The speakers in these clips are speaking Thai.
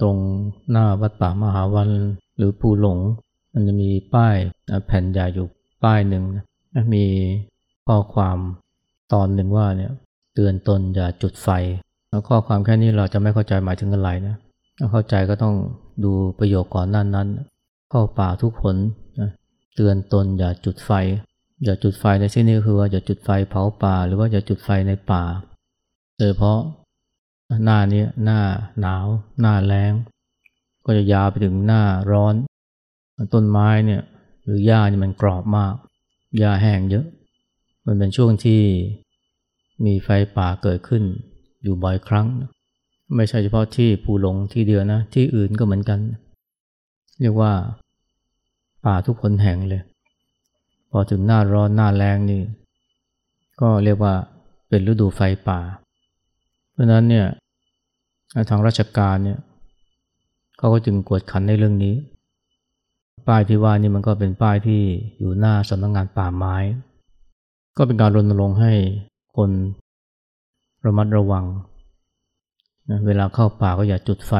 ตรงหน้าวัดป่ามหาวันหรือภูหลง มันจะมีป้ายแผ่นใหญ่อยู่ป้ายหนึ่งนะมีข้อความตอนหนึ่งว่าเนี่ยเตือนตนอย่าจุดไฟ แล้วข้อความแค่นี้เราจะไม่เข้าใจหมายถึงอะไรนะถ้าเข้าใจก็ต้องดูประโยคก่อนนั้นนั้น เข้าป่าทุกคนนะเตือนตนอย่าจุดไฟ อย่าจุดไฟในที่นี้คือว่าอย่าจุดไฟเผาป่า หรือว่าอย่าจุดไฟในป่า โดยเพราะ หน้านี้หน้าหนาว หน้าแรงก็จะยาวไปถึงหน้าร้อน ต้นไม้เนี่ยหรือหญ้านี่มันกรอบมากหญ้าแห้งเยอะ มันเป็นช่วงที่มีไฟป่าเกิดขึ้นอยู่บ่อยครั้ง ไม่ใช่เฉพาะที่ภูหลงที่เดียวนะ ที่อื่นก็เหมือนกัน เรียกว่าป่าทุกคนแห่งเลย พอถึงหน้าร้อนหน้าแรงนี่ ก็เรียกว่าเป็นฤดูไฟป่า เพราะนั้นเนี่ย ทางราชการเนี่ยเขาก็จึงกวดขันในเรื่องนี้ ป้ายที่ว่านี่มันก็เป็นป้ายที่อยู่หน้าสำนักงงานป่าไม้ ก็เป็นการรณรงค์ให้คนระมัดระวังนะเวลาเข้าป่าก็อย่าจุดไฟ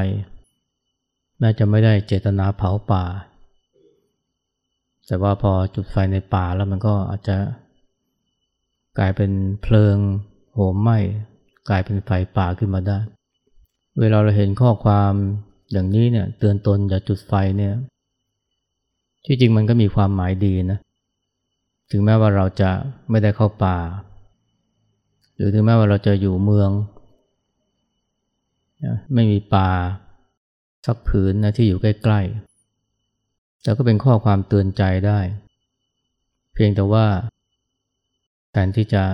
แม้จะไม่ได้เจตนาเผาป่า แต่ว่าพอจุดไฟในป่าแล้วมันก็อาจจะกลายเป็นเพลิงโหมไหม้กลายเป็นไฟป่าขึ้นมาได้ เวลาเราเห็นข้อความอย่างนี้เนี่ย เตือนตนอย่าจุดไฟเนี่ย ที่จริงมันก็มีความหมายดีนะ ถึงแม้ว่าเราจะไม่ได้เข้าป่า หรือถึงแม้ว่าเราจะอยู่เมือง ไม่มีป่าสักผืนนะที่อยู่ใกล้ๆแต่ก็เป็นข้อความเตือนใจได้ เพียงแต่ว่าแทนที่จะ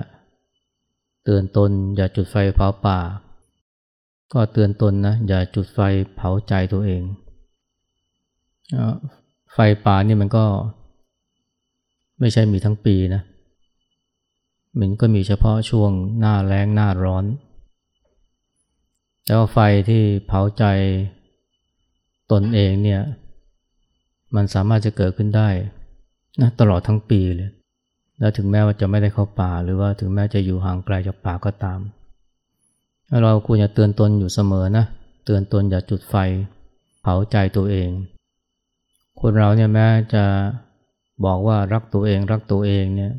เตือนตนอย่าจุดไฟเผาป่า ก็เตือนตนนะอย่าจุดไฟเผาใจตัวเอง ไฟป่านี่มันก็ ไม่ใช่มีทั้งปีนะ มันก็มีเฉพาะช่วงหน้าแรงหน้าร้อนแต่ว่าไฟที่เผาใจตนเองเนี่ย มันสามารถจะเกิดขึ้นได้นะตลอดทั้งปีเลย และถึงแม้ว่าจะไม่ได้เข้าป่า หรือว่าถึงแม้จะอยู่ห่างไกลจากป่าก็ตามเเราควรจะเตือนตนอยู่เสมอนะ เตือนตนอย่าจุดไฟ เผาใจตัวเอง คนเราเนี่ยแม้จะบอกว่ารักตัวเองรักตัวเองเนี่ย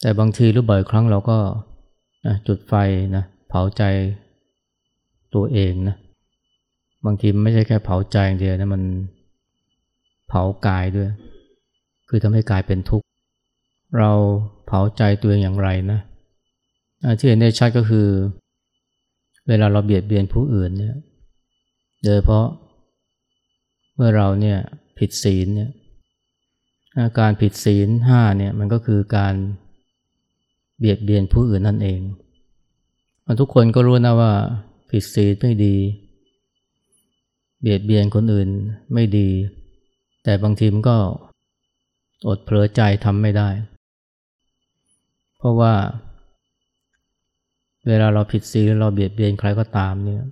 แต่บางทีหรือบ่อยครั้งเราก็จุดไฟนะเผาใจตัวเองนะ บางทีไม่ใช่แค่เผาใจอย่างเดียวนะมันเผากายด้วย คือทำให้กายเป็นทุกข์ เราเผาใจตัวเองอย่างไรนะที่เห็นได้ชัดก็คือ เวลาเราเบียดเบียนผู้อื่นเนี่ย โดยเพราะเมื่อเราเนี่ยผิดศีลเนี่ยการผิดศีลห้าเนี่ยมันก็คือการเบียดเบียนผู้อื่นนั่นเอง ทุกคนก็รู้นะว่าผิดศีลไม่ดี เบียดเบียนคนอื่นไม่ดี แต่บางทีมันก็อดเผลอใจทำไม่ได้ เพราะว่า เวลาเราผิดศีลเราเบียดเบียนใครก็ตามเนี่ย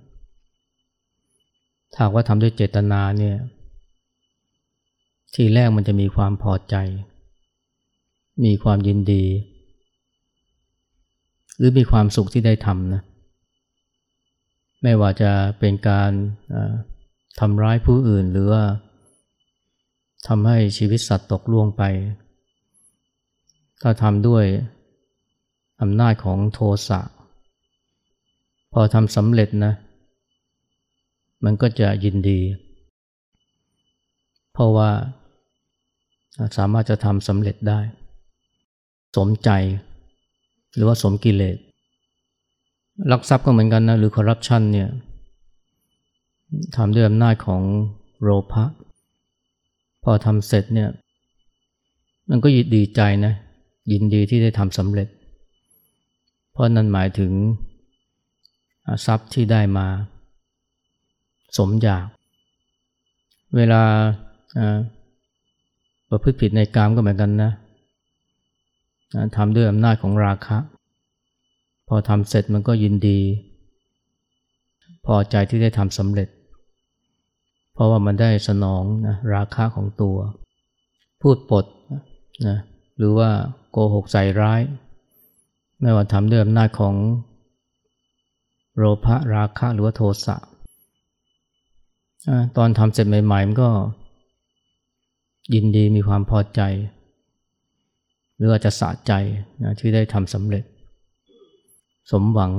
ถ้าว่าทำด้วยเจตนาเนี่ย ทีแรกมันจะมีความพอใจ มีความยินดี หรือมีความสุขที่ได้ทำนะ ไม่ว่าจะเป็นการทำร้ายผู้อื่นหรือว่าทำให้ชีวิตสัตว์ตกล่วงไป ถ้าทำด้วยอำนาจของโทสะ อทำสำเร็จนะ มันก็จะยินดี เพราะว่าสามารถจะทำสำเร็จได้ สมใจ หรือว่าสมกิเลสลักทรัพย์ก็เหมือนกันนะ หรือคอร์รัปชันเนี่ยทำด้วยอำนาจของโลภะพอทำเสร็จเนี่ยมันก็ยินดีใจนะ ยินดีที่ได้ทำสำเร็จ เพราะนั้นหมายถึง ทรัพย์ที่ได้มา สมอยาก เวลาประพฤติผิดในกามก็เหมือนกันนะทำด้วยอำนาจของราคะ พอทำเสร็จมันก็ยินดี พอใจที่ได้ทำสำเร็จ เพราะว่ามันได้สนองนะราคะของตัว พูดปดนะหรือว่าโกหกใส่ร้าย ไม่ว่าทำด้วยอำนาจของ โลภะราคะหรือว่าโทสะตอนทำเสร็จใหม่ๆมันก็ ยินดีมีความพอใจ หรืออาจจะสะใจนะที่ได้ทำสำเร็จ สมหวัง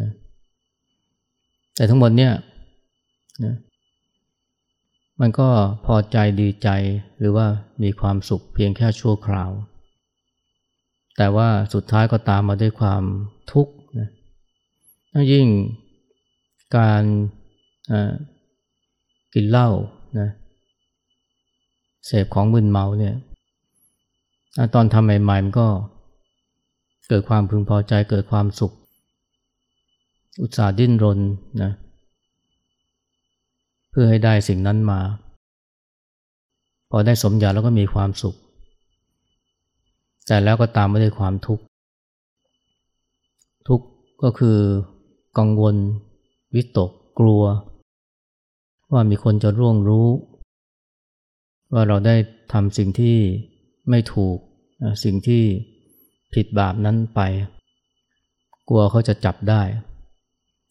นะแต่ทั้งหมดเนี่ยนะมันก็พอใจดีใจหรือว่ามีความสุขเพียงแค่ชั่วคราว แต่ว่าสุดท้ายก็ตามมาด้วยความทุกข์ ยิ่งการกินเหล้านะเสพของมึนเมาเนี่ยตอนทำใหม่ๆมันก็เกิดความพึงพอใจเกิดความสุข อุตสาห์ดิ้นรนนะเพื่อให้ได้สิ่งนั้นมา พอได้สมอยากแล้วก็มีความสุข แต่แล้วก็ตามมาด้วยความทุกข์ ทุกข์ก็คือ กังวล วิตก กลัว ว่ามีคนจะร่วงรู้ ว่าเราได้ทำสิ่งที่ไม่ถูก สิ่งที่ผิดบาปนั้นไป กลัวเขาจะจับได้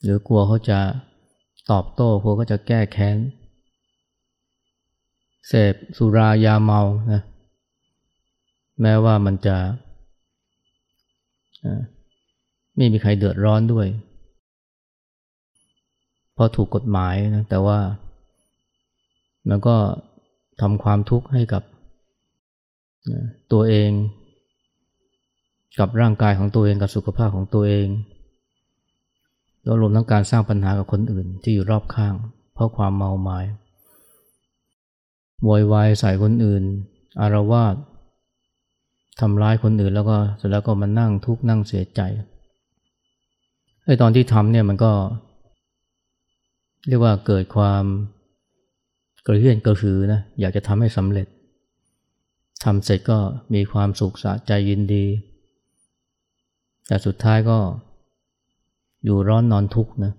หรือกลัวเขาจะตอบโต้พวกก็จะแก้แค้นเสพสุรายาเมานะแม้ว่ามันจะไม่มีใครเดือดร้อนด้วย ราะถูกกฎหมายนะแต่ว่า มันก็ทำความทุกข์ให้กับตัวเอง กับร่างกายของตัวเองกับสุขภาพของตัวเองแล้วรวมทั้งการสร้างปัญหากับคนอื่นที่อยู่รอบข้าง เพราะความเมาหมายโวยวายใส่คนอื่น อารวาสทำร้ายคนอื่นแล้วก็เสร็จแล้วก็มานั่งทุกข์นั่งเสียใจไอ้ตอนที่ทำเนี่ยมันก็ เรียกว่าเกิดความกระเฮียนกระหือนะอยากจะทำให้สำเร็จทำเสร็จก็มีความสุขสะใจยินดี แต่สุดท้ายก็อยู่ร้อนนอนทุกข์นะ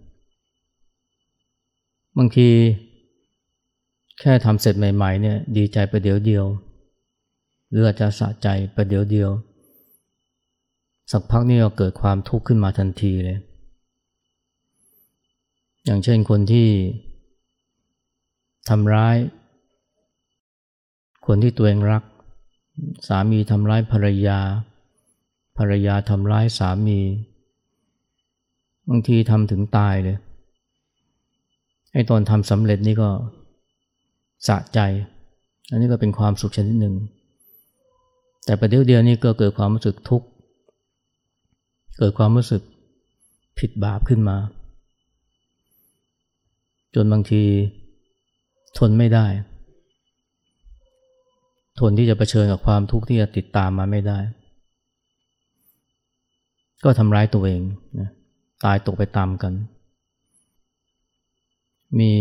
บางทีแค่ทำเสร็จใหม่ๆเนี่ยดีใจไปเดียวเดียว หรืออาจจะสะใจไปเดียวเดียว สักพักนี่ก็เกิดความทุกข์ขึ้นมาทันทีเลย อย่างเช่นคนที่ทำร้าย คนที่ตัวเองรัก สามีทำร้ายภรรยา ภรรยาทำร้ายสามี บางทีทำถึงตายเลยไอ้ตอนทำสำเร็จนี่ก็สะใจ อันนี้ก็เป็นความสุขชนิดหนึ่ง แต่ประเดี๋ยวเดียวนี่ก็เกิดความรู้สึกทุกข์ เกิดความรู้สึกผิดบาปขึ้นมา จนบางทีทนไม่ได้ ทนที่จะะเผชิญกับความทุกข์ที่จะติดตามมาไม่ได้ ก็ทำร้ายตัวเองนะตายตกไปตามกัน มี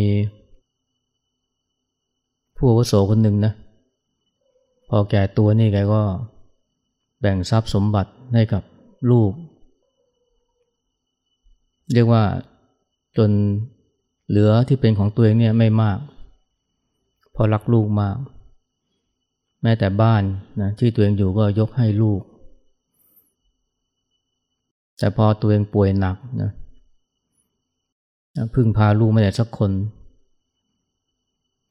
ผู้อาวุโสคนหนึ่งนะพอแก่ตัวนี่แกก็แบ่งทรัพย์สมบัติให้กับลูก เรียกว่าจน เหลือที่เป็นของตัวเองเนี่ยไม่มากพอรักลูกมาก แม้แต่บ้านนะที่ตัวเองอยู่ก็ยกให้ลูก แต่พอตัวเองป่วยหนักนะพึ่งพาลูกไม่ได้สักคน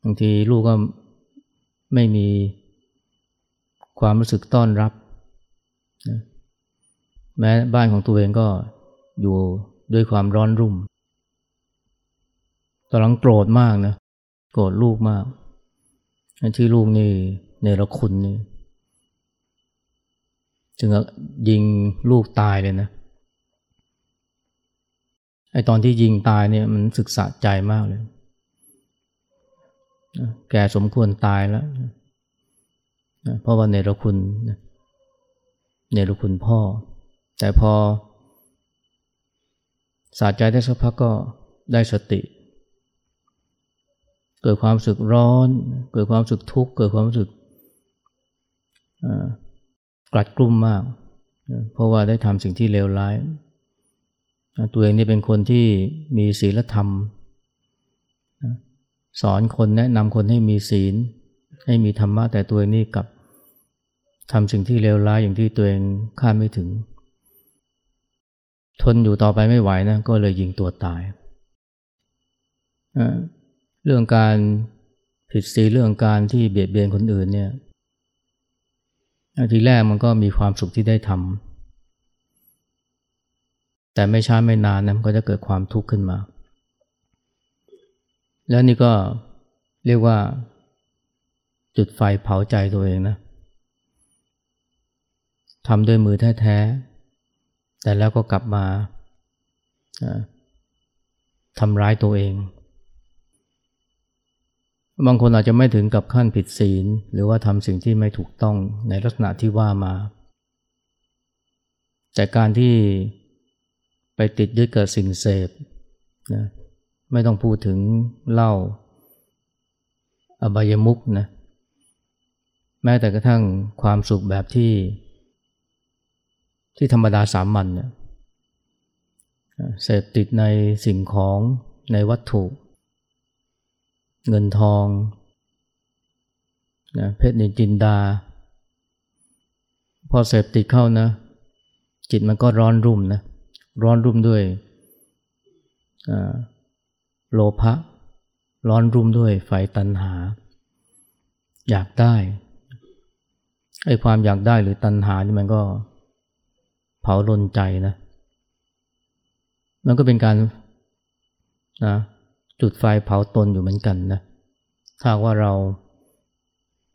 บางทีลูกก็ไม่มีความรู้สึกต้อนรับนะแม้บ้านของตัวเองก็อยู่ด้วยความร้อนรุ่ม ตอนหลังโกรธมากนะ โกรธลูกมากที่ลูกนี่เนรคุณนี่จึงยิงลูกตายเลยนะไอตอนที่ยิงตายเนี่ยมันศึกษาใจมากเลย แกสมควรตายแล้ว เพราะว่าเนรคุณเนรคุณพ่อ แต่พอสาใจได้สักพักก็ได้สติ เกิดความสึกร้อน เกิดความสึกทุกข์ เกิดความรู้สึกกลัดกลุ้มมาก เพราะว่าได้ทำสิ่งที่เลวร้าย ตัวเองนี่เป็นคนที่มีศีลธรรม สอนคนแนะนำคนให้มีศีล ให้มีธรรมะแต่ตัวเองนี่กับทำสิ่งที่เลวร้ายอย่างที่ตัวเองคาดไม่ถึง ทนอยู่ต่อไปไม่ไหวนะก็เลยยิงตัวตาย เรื่องการผิดศีลเรื่องการที่เบียดเบียนคนอื่นเนี่ยทีแรกมันก็มีความสุขที่ได้ทำแต่ไม่ช้าไม่นานนะมันก็จะเกิดความทุกข์ขึ้นมา แล้วนี่ก็เรียกว่า จุดไฟเผาใจตัวเองนะทำด้วยมือแท้ๆแต่แล้วก็กลับมาทำร้ายตัวเอง บางคนอาจจะไม่ถึงกับขั้นผิดศีล หรือว่าทำสิ่งที่ไม่ถูกต้องในลักษณะที่ว่ามา แต่การที่ไปติดยึดกับสิ่งเสพนะไม่ต้องพูดถึงเหล้าอบายมุกนะแม้แต่กระทั่งความสุขแบบที่ ที่ธรรมดาสามัญเนี่ยเสพติดในสิ่งของในวัตถุ เงินทองนะเพชรนินจินดา พอเสพติดเข้านะ จิตมันก็ร้อนรุ่มนะร้อนรุ่มด้วยโลภะร้อนรุ่มด้วยไฟตันหา อยากได้ไอ้ความอยากได้หรือตันหานี่มันก็เผาลนใจนะ มันก็เป็นการนะ จุดไฟเผาตนอยู่เหมือนกันนะถ้าว่าเรา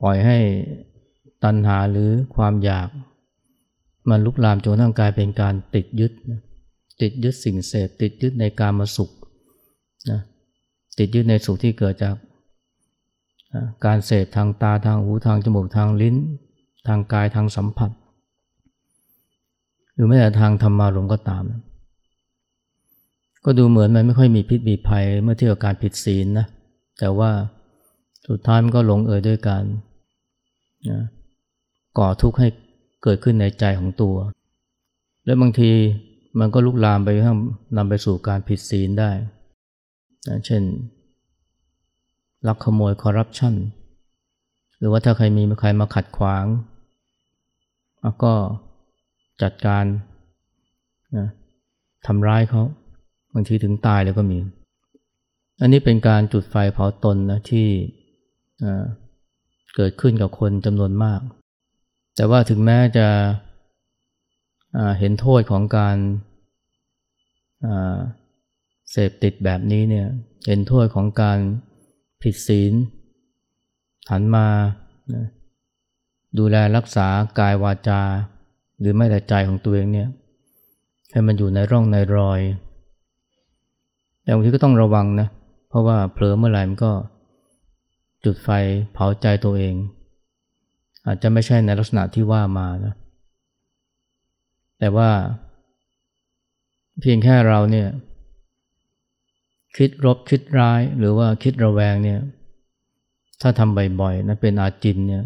ปล่อยให้ตัณหาหรือความอยาก มันลุกลามจนทั้งกายเป็นการติดยึดนะติดยึดสิ่งเสพติดยึดในการมาสุขนะติดยึดในสุขที่เกิดจากการเสพทางตาทางหูทางจมูกทางลิ้น ทางกายทางสัมผัส หรือแม้แต่ทางธรรมารมก็ตามนะ ก็ดูเหมือนมันไม่ค่อยมีพิษมีภัยเมื่อเทียบกับการผิดศีลนะ แต่ว่าสุดท้ายมันก็ลงเอยด้วยการนะก่อทุกข์ให้เกิดขึ้นในใจของตัว และบางทีมันก็ลุกลามไปทั้งนำไปสู่การผิดศีลได้นะเช่น ลักขโมยคอร์รัปชันหรือว่าถ้าใครมีใครมาขัดขวางก็จัดการนะทำร้ายเขา บางทีถึงตายแล้วก็มี อันนี้เป็นการจุดไฟเผาตนนะที่เกิดขึ้นกับคนจำนวนมาก แต่ว่าถึงแม้จะเห็นโทษของการเสพติดแบบนี้เนี่ย เห็นโทษของการผิดศีลหันมาดูแลรักษากายวาจา หรือไม่แต่ใจของตัวเองเนี่ย ให้มันอยู่ในร่องในรอย แต่บางทีก็ต้องระวังนะ เพราะว่าเผลอเมื่อไหร่มันก็จุดไฟเผาใจตัวเอง อาจจะไม่ใช่ในลักษณะที่ว่ามานะแต่ว่า เพียงแค่เราเนี่ย คิดรบคิดร้ายหรือว่าคิดระแวงเนี่ย ถ้าทำบ่อยๆนะเป็นอาจินเนี่ย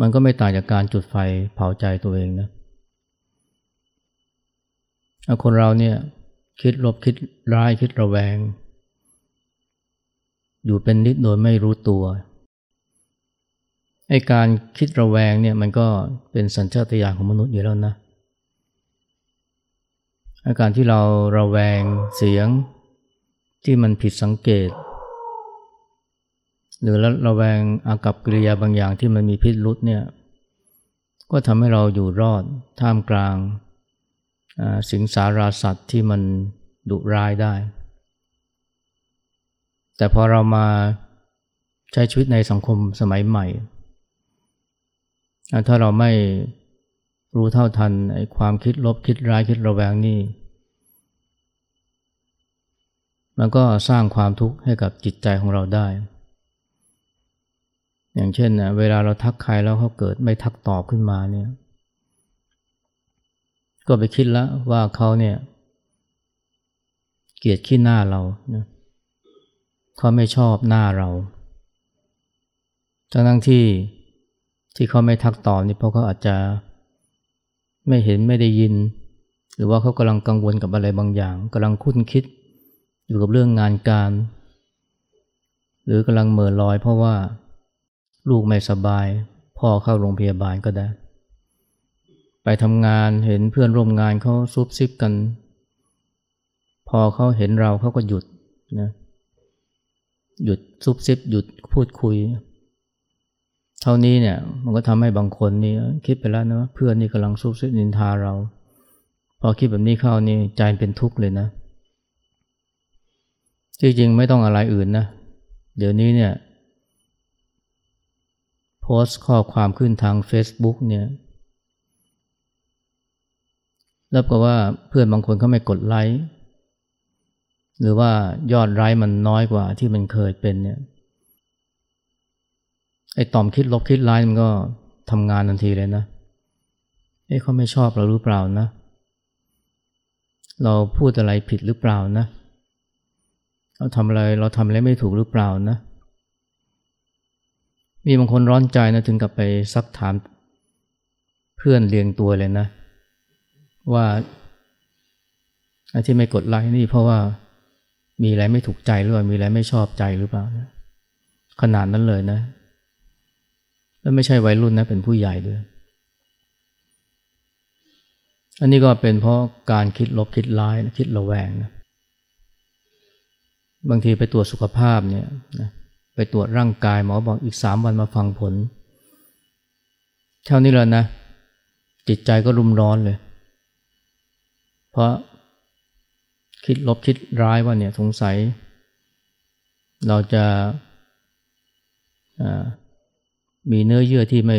มันก็ไม่ต่างจากการจุดไฟเผาใจตัวเองนะคนเราเนี่ย คิดลบคิดร้ายคิดระแวง อยู่เป็นนิดโดยไม่รู้ตัวไอ้การคิดระแวงเนี่ยมันก็เป็นสัญชาตญาณของมนุษย์อยู่แล้วนะอาการที่เราระแวงเสียงที่มันผิดสังเกต หรือระแวงอากับกิริยาบางอย่างที่มันมีพิษรุษเนี่ยก็ทำให้เราอยู่รอดท่ามกลาง สิงสาราสัตว์ที่มันดุร้ายได้ แต่พอเรามาใช้ชีวิตในสังคมสมัยใหม่ ถ้าเราไม่รู้เท่าทันไอ้ความคิดลบคิดร้ายคิดระแวงนี่ มันก็สร้างความทุกข์ให้กับจิตใจของเราได้ อย่างเช่นนะเวลาเราทักใครแล้วเขาเกิดไม่ทักตอบขึ้นมาเนี่ย ก็ไปคิดแล้วว่าเขาเนี่ย เกลียดขี้หน้าเรานะเขาไม่ชอบหน้าเราทั้งทั้งที่ที่เขาไม่ทักตอบนี่เพราะเขาอาจจะไม่เห็นไม่ได้ยิน หรือว่าเขากำลังกังวลกับอะไรบางอย่างกำลังคุ้นคิด อยู่กับเรื่องงานการ หรือกำลังเมื่อลอยเพราะว่าลูกไม่สบาย พ่อเข้าโรงพยาบาลก็ได้ ไปทำงานเห็นเพื่อนร่วมงานเขาซุบซิบกัน พอเขาเห็นเราเขาก็หยุดนะหยุดซุบซิบหยุดพูดคุย เท่านี้เนี่ยมันก็ทำให้บางคนนี่คิดไปแล้วนะเพื่อนนี่กำลังซุบซิบนินทาเรา พอคิดแบบนี้เข้านี่ใจเป็นทุกข์เลยนะจริงๆไม่ต้องอะไรอื่นนะ เดี๋ยวนี้เนี่ยโพสต์ข้อความขึ้นทาง Facebook เนี่ย แล้วก็ว่าเพื่อนบางคนเขาไม่กดไลค์หรือว่ายอดไลค์มันน้อยกว่าที่มันเคยเป็นเนี่ยไอ้ต่อมคิดลบคิดร้ายมันก็ทำงานทันทีเลยนะเอ้เขาไม่ชอบเราหรือเปล่านะ เราพูดอะไรผิดหรือเปล่านะ เราทำอะไรเราทำอะไรไม่ถูกหรือเปล่านะ มีบางคนร้อนใจนะถึงกับไปซักถามเพื่อนเรียงตัวเลยนะ ว่าที่ไม่กดไลค์นี่เพราะว่ามีอะไรไม่ถูกใจหรือเปล่ามีอะไรไม่ชอบใจหรือเปล่านะขนาดนั้นเลยนะ แล้วไม่ใช่วัยรุ่นนะเป็นผู้ใหญ่ด้วยอันนี้ก็เป็นเพราะการคิดลบคิดร้ายคิดระแวงนะบางทีไปตรวจสุขภาพเนี่ยนะไปตรวจร่างกายหมอบอกอีกสามวันมาฟังผล เท่านี้แล้วนะ จิตใจก็รุมร้อนเลย ราะคิดลบคิดร้ายว่าเนี่ยสงสัย เราจะมีเนื้อเยื่อที่ไม่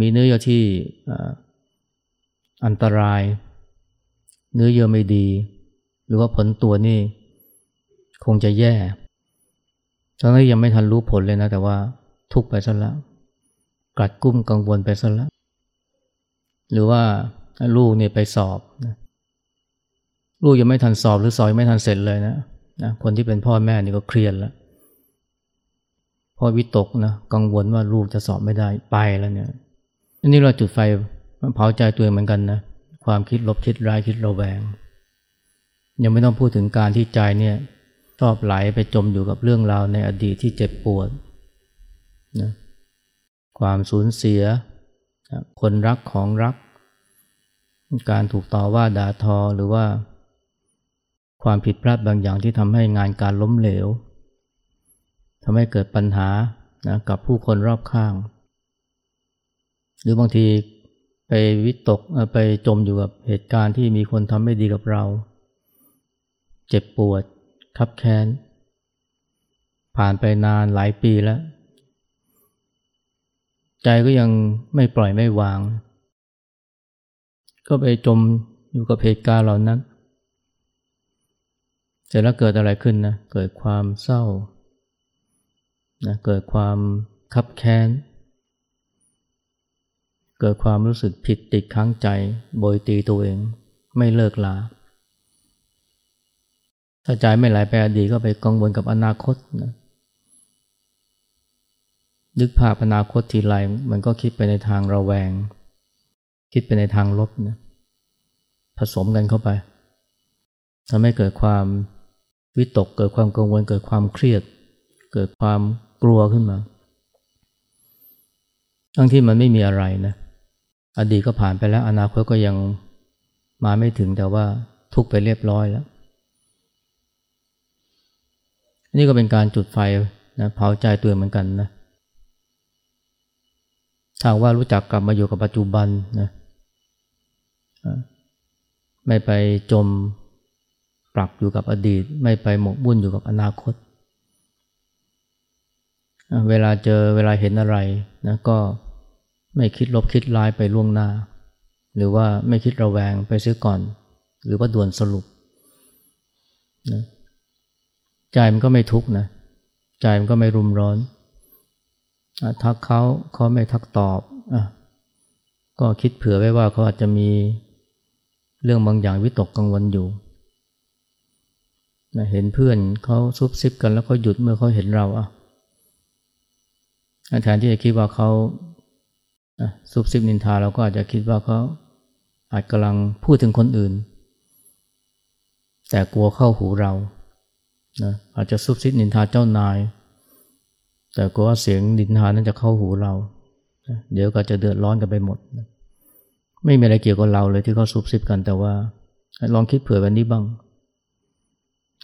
มีเนื้อเยื่อที่อันตราย เนื้อเยื่อไม่ดี หรือว่าผลตัวนี่คงจะแย่ตอนนี้ยังไม่ทันรู้ผลเลยนะ แต่ว่าทุกไปซะแล้วกัดกุ้มกังวลไปซะแล้วหรือว่า ลูกเนี่ยไปสอบนะลูกยังไม่ทันสอบหรือสอบไม่ทันเสร็จเลยนะนะคนที่เป็นพ่อแม่นี่ก็เครียดแล้วพ่อวิตกนะกังวลว่าลูกจะสอบไม่ได้ไปแล้วเนี่ยอันนี้เราจุดไฟเผาใจตัวเองเหมือนกันนะความคิดลบคิดร้ายคิดระแวง ยังไม่ต้องพูดถึงการที่ใจเนี่ยชอบไหลไปจมอยู่กับเรื่องราวในอดีตที่เจ็บปวดนะความสูญเสีย คนรักของรัก การถูกต่อว่าด่าทอหรือว่า ความผิดพลาดบางอย่างที่ทำให้งานการล้มเหลวทำให้เกิดปัญหานะกับผู้คนรอบข้าง หรือบางทีไปวิตกไปจมอยู่กับเหตุการณ์ที่มีคนทำไม่ดีกับเรา เจ็บปวดคับแค้น ผ่านไปนานหลายปีแล้ว ใจก็ยังไม่ปล่อยไม่วาง ก็ไปจมอยู่กับเหตุการณ์เหล่านั้น เสร็จแล้วเกิดอะไรขึ้นนะ เกิดความเศร้านะเกิดความคับแค้น เกิดความรู้สึกผิดติดค้างใจ โบยตีตัวเอง ไม่เลิกลา ถ้าใจไม่ไหลไปอดีตก็ไปกังวลกับอนาคตนะนึกภาพอนาคตทีไรมันก็คิดไปในทางระแวง คิดไปในทางลบนะผสมกันเข้าไปทำให้เกิดความวิตกเกิดความกังวลเกิดความเครียด เกิดความกลัวขึ้นมา ทั้งที่มันไม่มีอะไรนะอดีตก็ผ่านไปแล้ว อนาคตก็ยังมาไม่ถึงแต่ว่าทุกไปเรียบร้อยแล้ว นี่ก็เป็นการจุดไฟนะเผาใจตัวเหมือนกันนะถ้าว่ารู้จักกลับมาอยู่กับปัจจุบันนะ ไม่ไปจมปลักอยู่กับอดีต ไม่ไปหมกบุ่นอยู่กับอนาคต เวลาเจอเวลาเห็นอะไรนะก็ไม่คิดลบคิดร้ายไปล่วงหน้า หรือว่าไม่คิดระแวงไปซื้อก่อน หรือว่าด่วนสรุปนะใจมันก็ไม่ทุกข์นะใจมันก็ไม่รุมร้อนทักเขาเขาไม่ทักตอบอก็คิดเผื่อไว้ว่าเขาอาจจะมี เรื่องบางอย่างวิตกกังวลอยู่นะเห็นเพื่อนเขาซุบซิบกันแล้วก็หยุดเมื่อเขาเห็นเราอะแทนที่จะคิดว่าเขาซุบซิบนินทาเราก็อาจจะคิดว่าเขาอาจกำลังพูดถึงคนอื่น แต่กลัวเข้าหูเรานะอาจจะซุบซิบนินทาเจ้านาย แต่กลัวว่าเสียงนินทานั้นจะเข้าหูเรา เดี๋ยวก็จะเดือดร้อนกันไปหมด ไม่มีอะไรเกี่ยวกับเราเลยที่เขาซุบซิบกันแต่ว่า ลองคิดเผื่อวันนี้บ้าง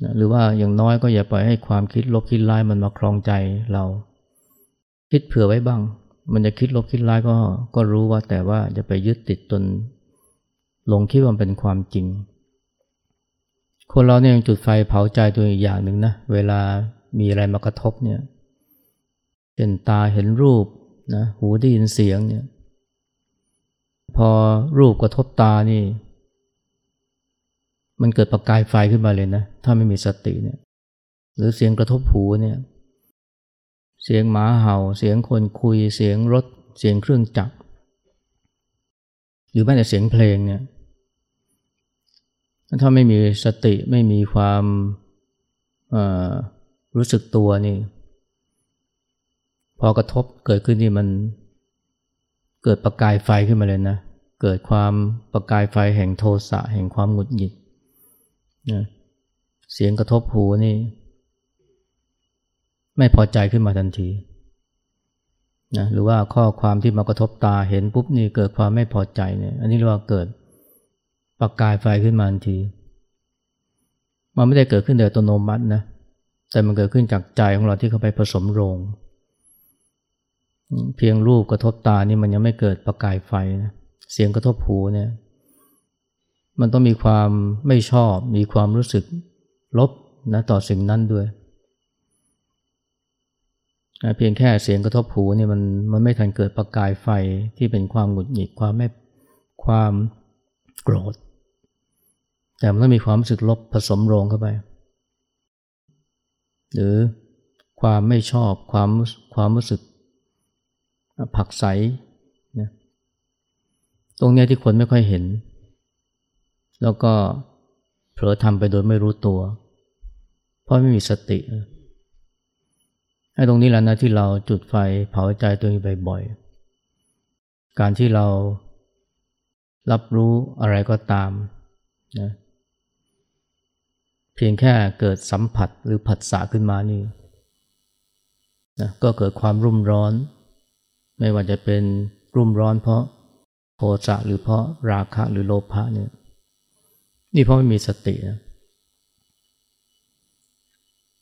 นะหรือว่าอย่างน้อยก็อย่าปล่อยให้ความคิดลบคิดร้ายมันมาครองใจเรา คิดเผื่อไว้บ้าง มันจะคิดลบคิดร้ายก็ก็รู้ว่าแต่ว่าจะไปยึดติดจนหลงคิดว่ามันเป็นความจริง คนเราเนี่ยยังจุดไฟเผาใจตัวอีกอย่างหนึ่งนะเวลามีอะไรมากระทบเนี่ยเห็นตาเห็นรูปนะหูได้ยินเสียงเนี่ย พอรูปกระทบตานี่ มันเกิดประกายไฟขึ้นมาเลยนะ ถ้าไม่มีสติเนี่ย หรือเสียงกระทบหูเนี่ย เสียงหมาเห่า เสียงคนคุย เสียงรถ เสียงเครื่องจักร หรือแม้แต่เสียงเพลงเนี่ย ถ้าไม่มีสติไม่มีความรู้สึกตัวนี่ พอกระทบเกิดขึ้นนี่มันเกิดประกายไฟขึ้นมาเลยนะ เกิดความประกายไฟแห่งโทสะแห่งความหงุดหงิดนะเสียงกระทบหูนี่ ไม่พอใจขึ้นมาทันทีนะหรือว่าข้อความที่มากระทบตาเห็นปุ๊บนี่เกิดความไม่พอใจเนี่ย อันนี้เรียกว่าเกิดประกายไฟขึ้นมาทันที มันไม่ได้เกิดขึ้นโดยอัตโนมัตินะ แต่มันเกิดขึ้นจากใจของเราที่เข้าไปผสมโรงเพียงรูปกระทบตานี่มันยังไม่เกิดประกายไฟนะ เสียงกระทบหูเนี่ยมันต้องมีความไม่ชอบ มีความรู้สึกลบนะต่อสิ่งนั้นด้วยเพียงแค่เสียงกระทบหูนี่มันมันไม่ทันเกิดประกายไฟที่เป็นความหงุดหงิดความไม่ความโกรธ แต่มันต้องมีความรู้สึกลบผสมโรงเข้าไป หรือความไม่ชอบความความรู้สึกผักใส ตรงนี้ที่คนไม่ค่อยเห็น แล้วก็เผลอทำไปโดยไม่รู้ตัว เพราะไม่มีสติไอ้ตรงนี้แหละนะที่เราจุดไฟเผาใจตัวเองบ่อยๆ การที่เรารับรู้อะไรก็ตามนะเพียงแค่เกิดสัมผัสหรือผัสสะขึ้นมานี่นะก็เกิดความรุ่มร้อน ไม่ว่าจะเป็นรุ่มร้อนเพราะ โทสะหรือเพราะราคะหรือโลภะเนี่ยนี่เพราะไม่มีสตินะ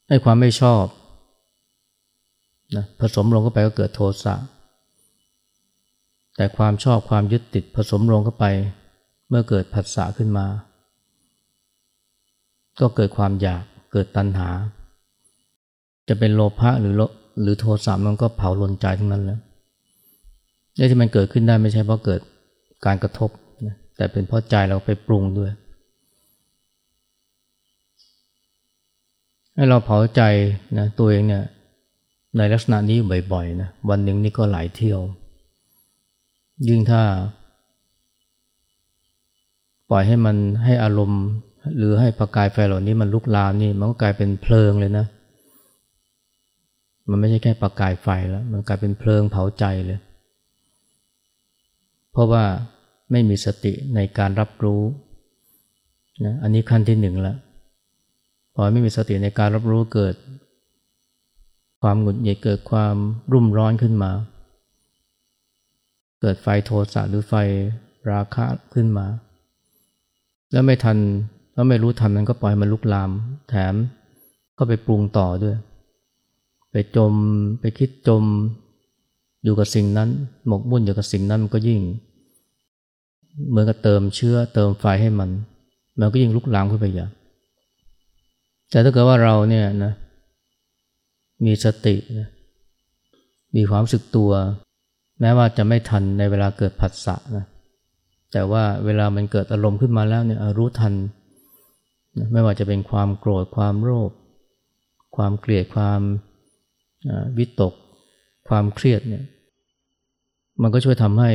ให้ความไม่ชอบนะผสมลงเข้าไปก็เกิดโทสะแต่ความชอบความยึดติดผสมลงเข้าไป เมื่อเกิดผัสสะขึ้นมา ก็เกิดความอยากเกิดตัณหา จะเป็นโลภะหรือหรือโทสะมันก็เผาลนใจทั้งนั้นแล้วนี่ที่มันเกิดขึ้นได้ไม่ใช่เพราะเกิด การกระทบนะแต่เป็นเพราะใจเราไปปรุงด้วย ให้เราเผาใจนะตัวเองเนี่ยในลักษณะนี้บ่อยๆนะวันหนึ่งนี่ก็หลายเที่ยว ยิ่งถ้า ปล่อยให้มันให้อารมณ์ หรือให้ประกายไฟเหล่านี้มันลุกลามนี่มันก็กลายเป็นเพลิงเลยนะ มันไม่ใช่แค่ประกายไฟแล้ว มันกลายเป็นเพลิงเผาใจเลย เพราะว่าไม่มีสติในการรับรู้นะอันนี้ขั้นที่หนึ่งแล้วพอไม่มีสติในการรับรู้เกิด ความหงุดหงิดเกิดความรุ่มร้อนขึ้นมา เกิดไฟโทสะหรือไฟราคะขึ้นมา แล้วไม่ทันแล้วไม่รู้ทันมันก็ปล่อยมันลุกลาม แถมก็ไปปรุงต่อด้วย ไปจมไปคิดจมอยู่กับสิ่งนั้น หมกมุ่นอยู่กับสิ่งนั้นมันก็ยิ่ง เหมือนกับเติมเชื้อเติมไฟให้มัน มันก็ยิ่งลุกลามขึ้นไปอย่างแต่ถ้าเกิดว่าเราเนี่ยนะมีสตินะมีความสึกตัว แม้ว่าจะไม่ทันในเวลาเกิดผัสสะนะแต่ว่าเวลามันเกิดอารมณ์ขึ้นมาแล้วเนี่ยรู้ทันไม่ว่าจะเป็นความโกรธความโลภความเกลียดความวิตก ความเครียดเนี่ยมันก็ช่วยทำให้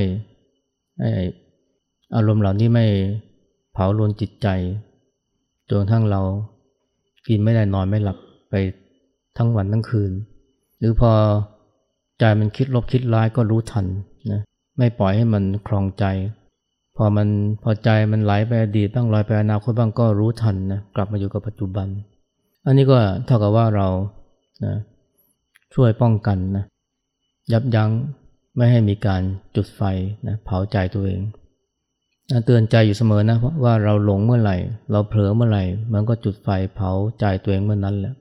อารมณ์เหล่านี้ไม่เผาลนจิตใจจนทั้งเรากินไม่ได้นอนไม่หลับไปทั้งวันทั้งคืน หรือพอใจมันคิดลบคิดร้ายก็รู้ทันนะไม่ปล่อยให้มันคลองใจ พอมันพอใจมันไหลไปอดีตต้องลอยไปอนาคตบ้างก็รู้ทันนะกลับมาอยู่กับปัจจุบัน อันนี้ก็เท่ากับว่าเรานะช่วยป้องกันนะยับยั้งไม่ให้มีการจุดไฟนะเผาใจตัวเอง เตือนใจอยู่เสมอนะว่าเราหลงเมื่อไหร่ เราเผลอเมื่อไหร่ มันก็จุดไฟเผาใจตัวเองเมื่อนั้นแหละ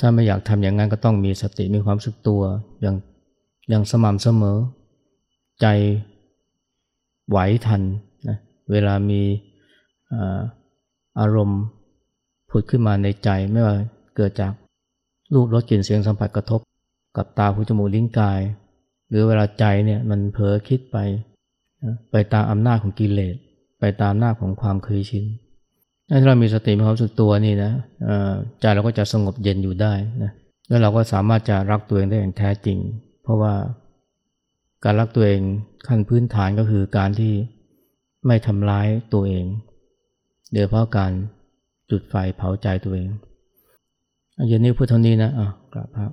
ถ้าไม่อยากทำอย่างนั้นก็ต้องมีสติมีความสึกตัวอย่างอย่างสม่ำเสมอ ใจไหวทันนะเวลามีอารมณ์ผุดขึ้นมาในใจไม่ว่าเกิดจากรูปรสกลิ่นเสียงสัมผัสกระทบ กับตาหูจมูกลิ้นกาย หรือเวลาใจเนี่ยมันเผลอคิดไป ไปตามอำนาจของกิเลส ไปตามอำนาจของความเคยชินถ้าเรามีสติมีความสึกตัวนี่นะใจเราก็จะสงบเย็นอยู่ได้นะแล้วเราก็สามารถจะรักตัวเองได้อย่างแท้จริง เพราะว่าการรักตัวเองขั้นพื้นฐานก็คือการที่ไม่ทำร้ายตัวเองโดยเพราะการจุดไฟเผาใจตัวเองเย็นนี้พูดเท่านี้นะอะกราบครับ